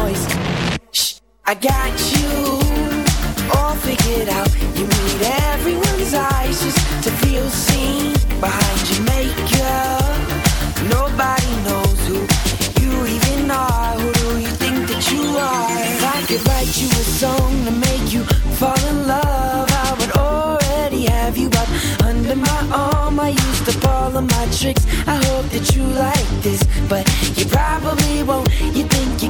noise. Shh, I got you all figured out. You need everyone's eyes just to feel seen behind makeup. Nobody knows who you even are. Who do you think that you are? If I could write you a song to make you fall in love, I would already have you up under my arm. I used up all of my tricks. I hope that you like this, but you probably won't. You think you're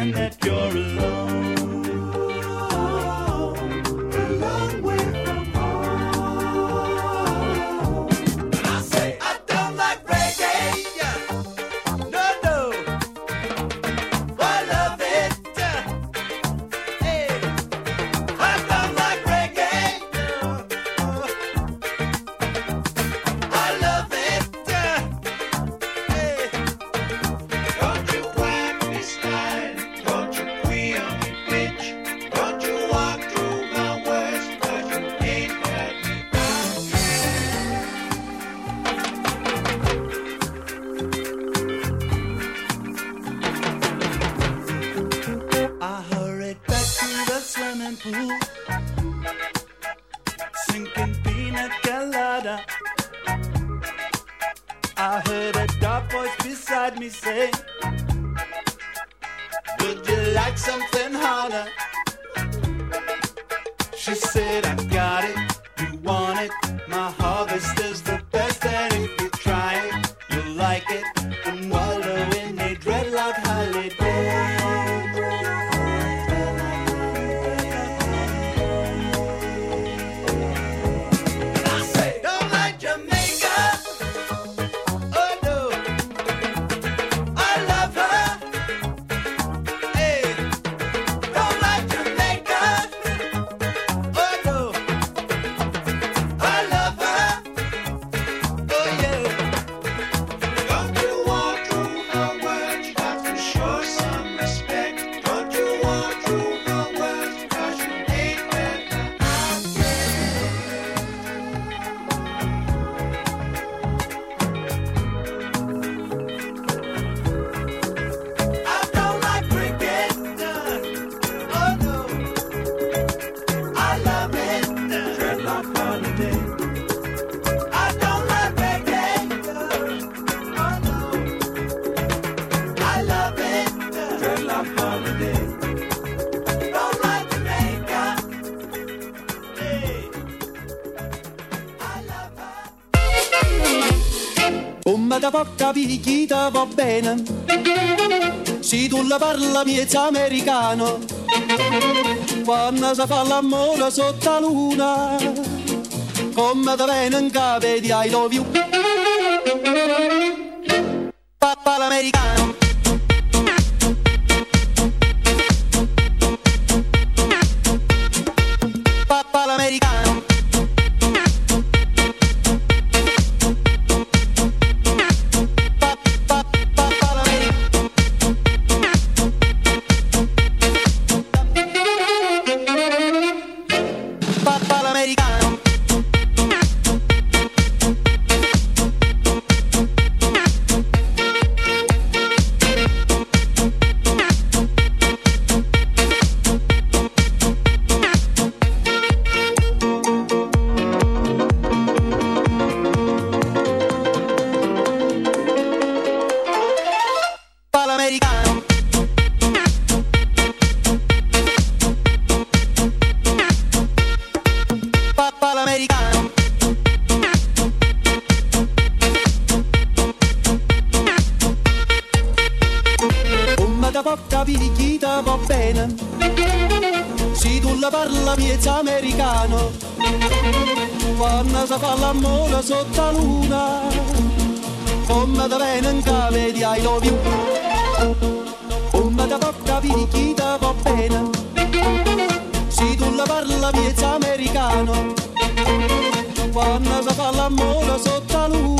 and that you're alone. mia figlietta va bene, se tu la parla miezza americano, quando si fa l'amore sotto la luna, come da vengono vedi ai dovi un fichita va bene. Si tu la parla miezza americano, quando si fa la mola sotto la luna, come da venga vedi ai lovi. Come da porta fichita va bene. Si tu la parla miezza americano, quando si fa la mola sotto la luna.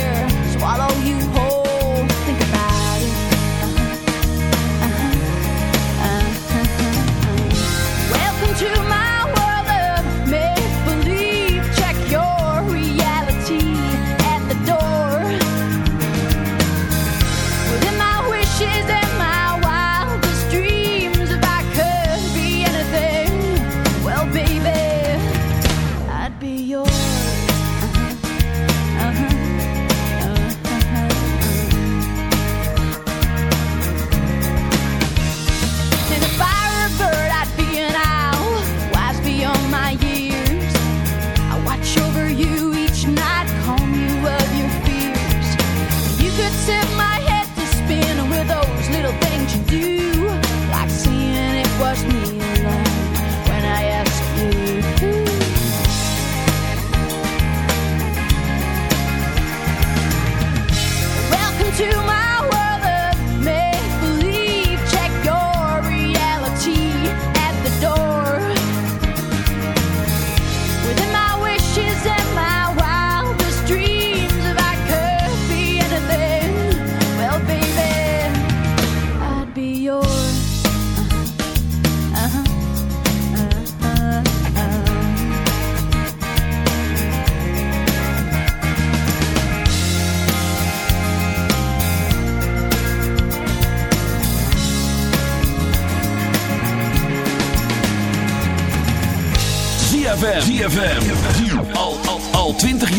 little things you do.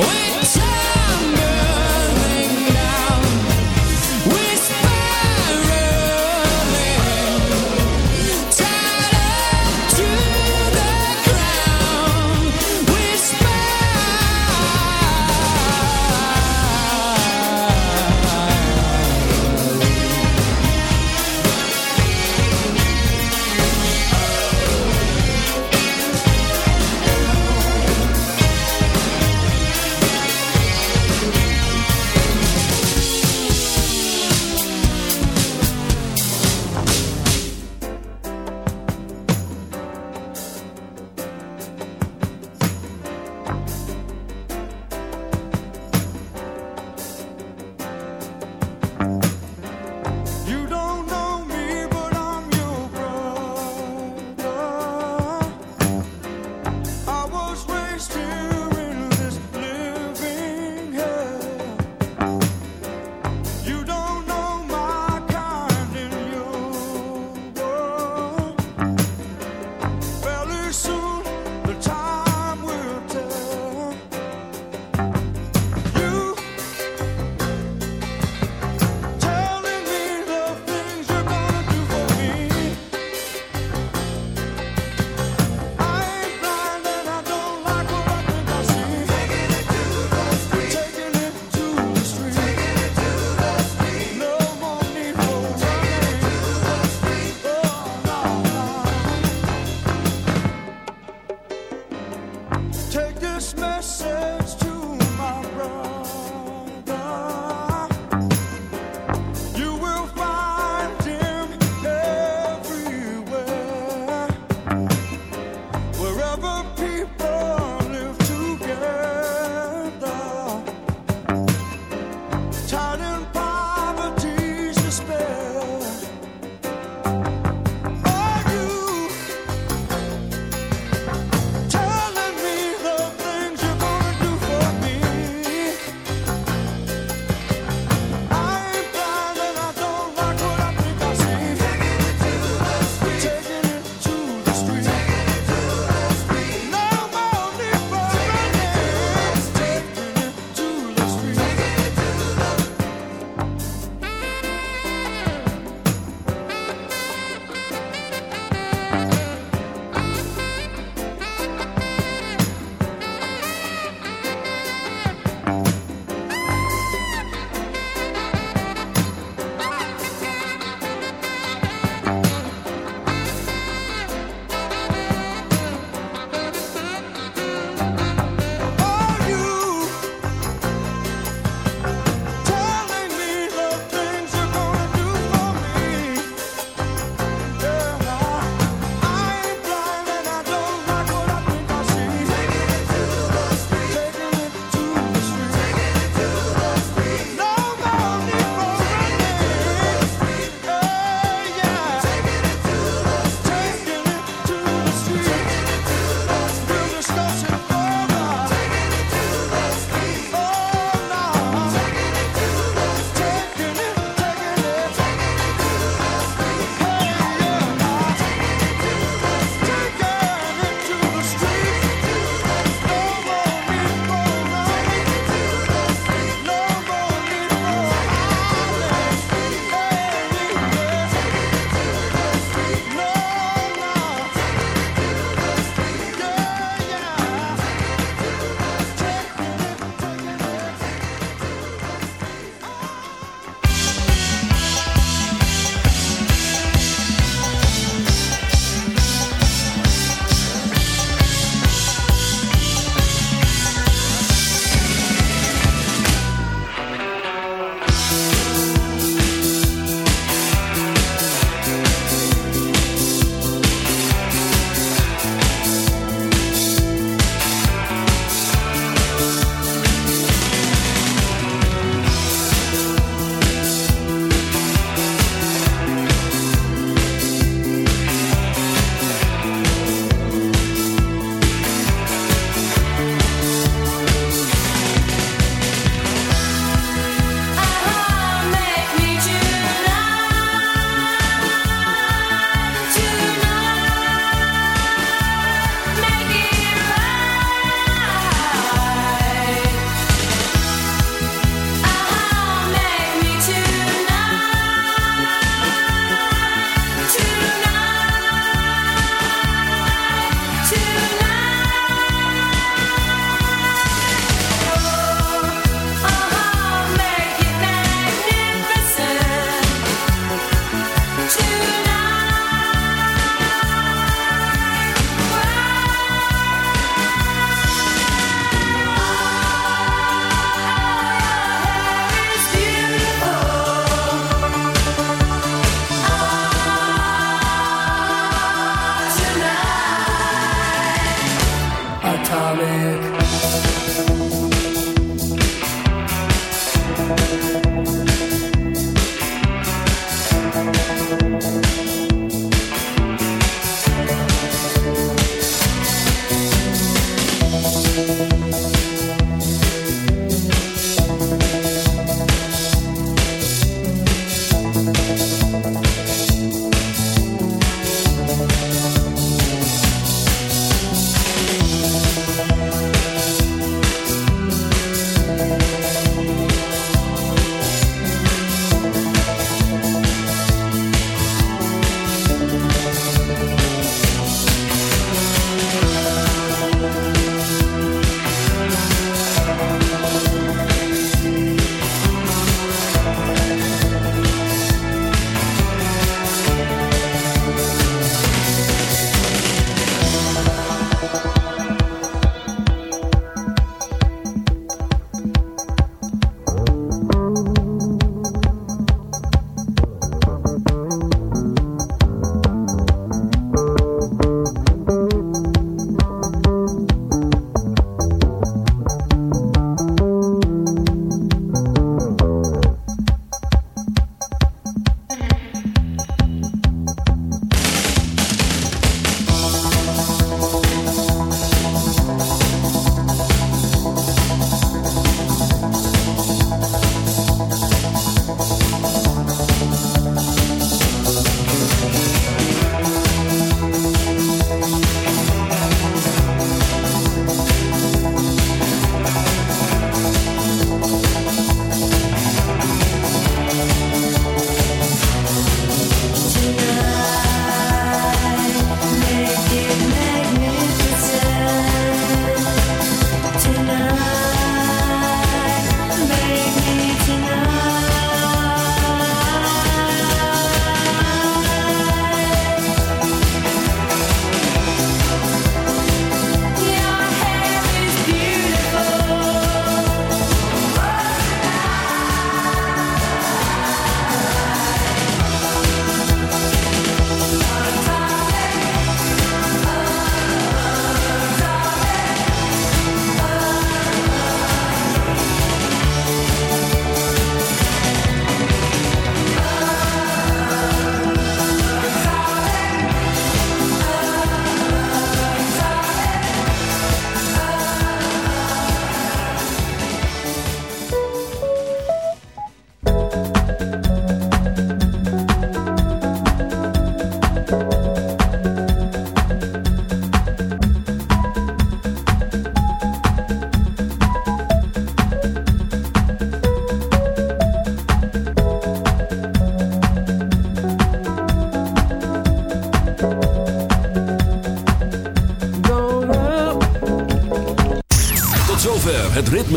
We're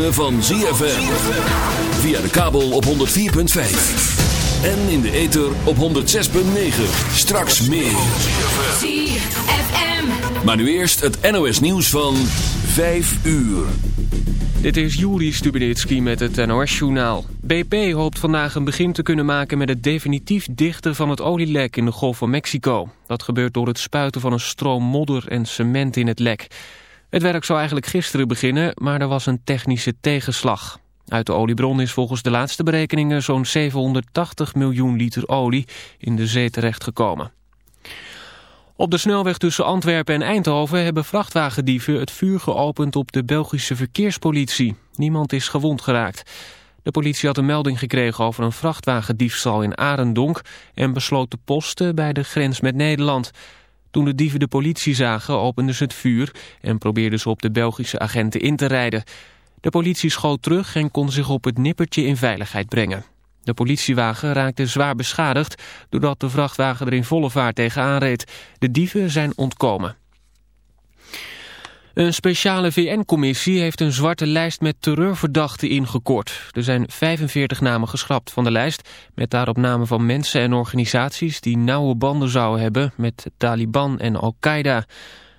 ritme van ZFM. Via de kabel op 104.5. En in de ether op 106.9. Straks meer. ZFM. Maar nu eerst het NOS nieuws van 5 uur. Dit is Juri Stubenitski met het NOS-journaal. BP hoopt vandaag een begin te kunnen maken met het definitief dichten van het olielek in de Golf van Mexico. Dat gebeurt door het spuiten van een stroom modder en cement in het lek. Het werk zou eigenlijk gisteren beginnen, maar er was een technische tegenslag. Uit de oliebron is volgens de laatste berekeningen zo'n 780 miljoen liter olie in de zee terechtgekomen. Op de snelweg tussen Antwerpen en Eindhoven hebben vrachtwagendieven het vuur geopend op de Belgische verkeerspolitie. Niemand is gewond geraakt. De politie had een melding gekregen over een vrachtwagendiefstal in Arendonk en besloot te posten bij de grens met Nederland. Toen de dieven de politie zagen openden ze het vuur en probeerden ze op de Belgische agenten in te rijden. De politie schoot terug en kon zich op het nippertje in veiligheid brengen. De politiewagen raakte zwaar beschadigd doordat de vrachtwagen er in volle vaart tegenaan reed. De dieven zijn ontkomen. Een speciale VN-commissie heeft een zwarte lijst met terreurverdachten ingekort. Er zijn 45 namen geschrapt van de lijst... met daarop namen van mensen en organisaties... die nauwe banden zouden hebben met Taliban en Al-Qaeda.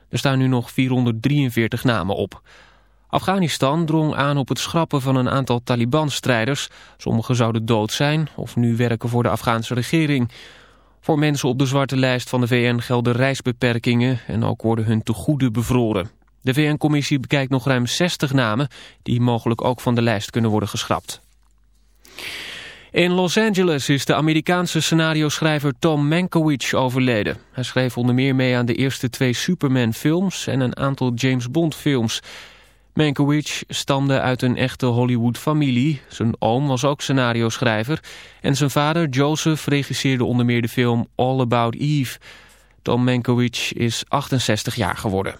Er staan nu nog 443 namen op. Afghanistan drong aan op het schrappen van een aantal Taliban-strijders. Sommigen zouden dood zijn of nu werken voor de Afghaanse regering. Voor mensen op de zwarte lijst van de VN gelden reisbeperkingen... en ook worden hun tegoeden bevroren. De VN-commissie bekijkt nog ruim 60 namen... die mogelijk ook van de lijst kunnen worden geschrapt. In Los Angeles is de Amerikaanse scenario-schrijver Tom Mankiewicz overleden. Hij schreef onder meer mee aan de eerste twee Superman-films... en een aantal James Bond-films... Mankiewicz stamde uit een echte Hollywood-familie. Zijn oom was ook scenario-schrijver. En zijn vader, Joseph, regisseerde onder meer de film All About Eve. Tom Mankiewicz is 68 jaar geworden.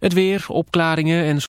Het weer, opklaringen en...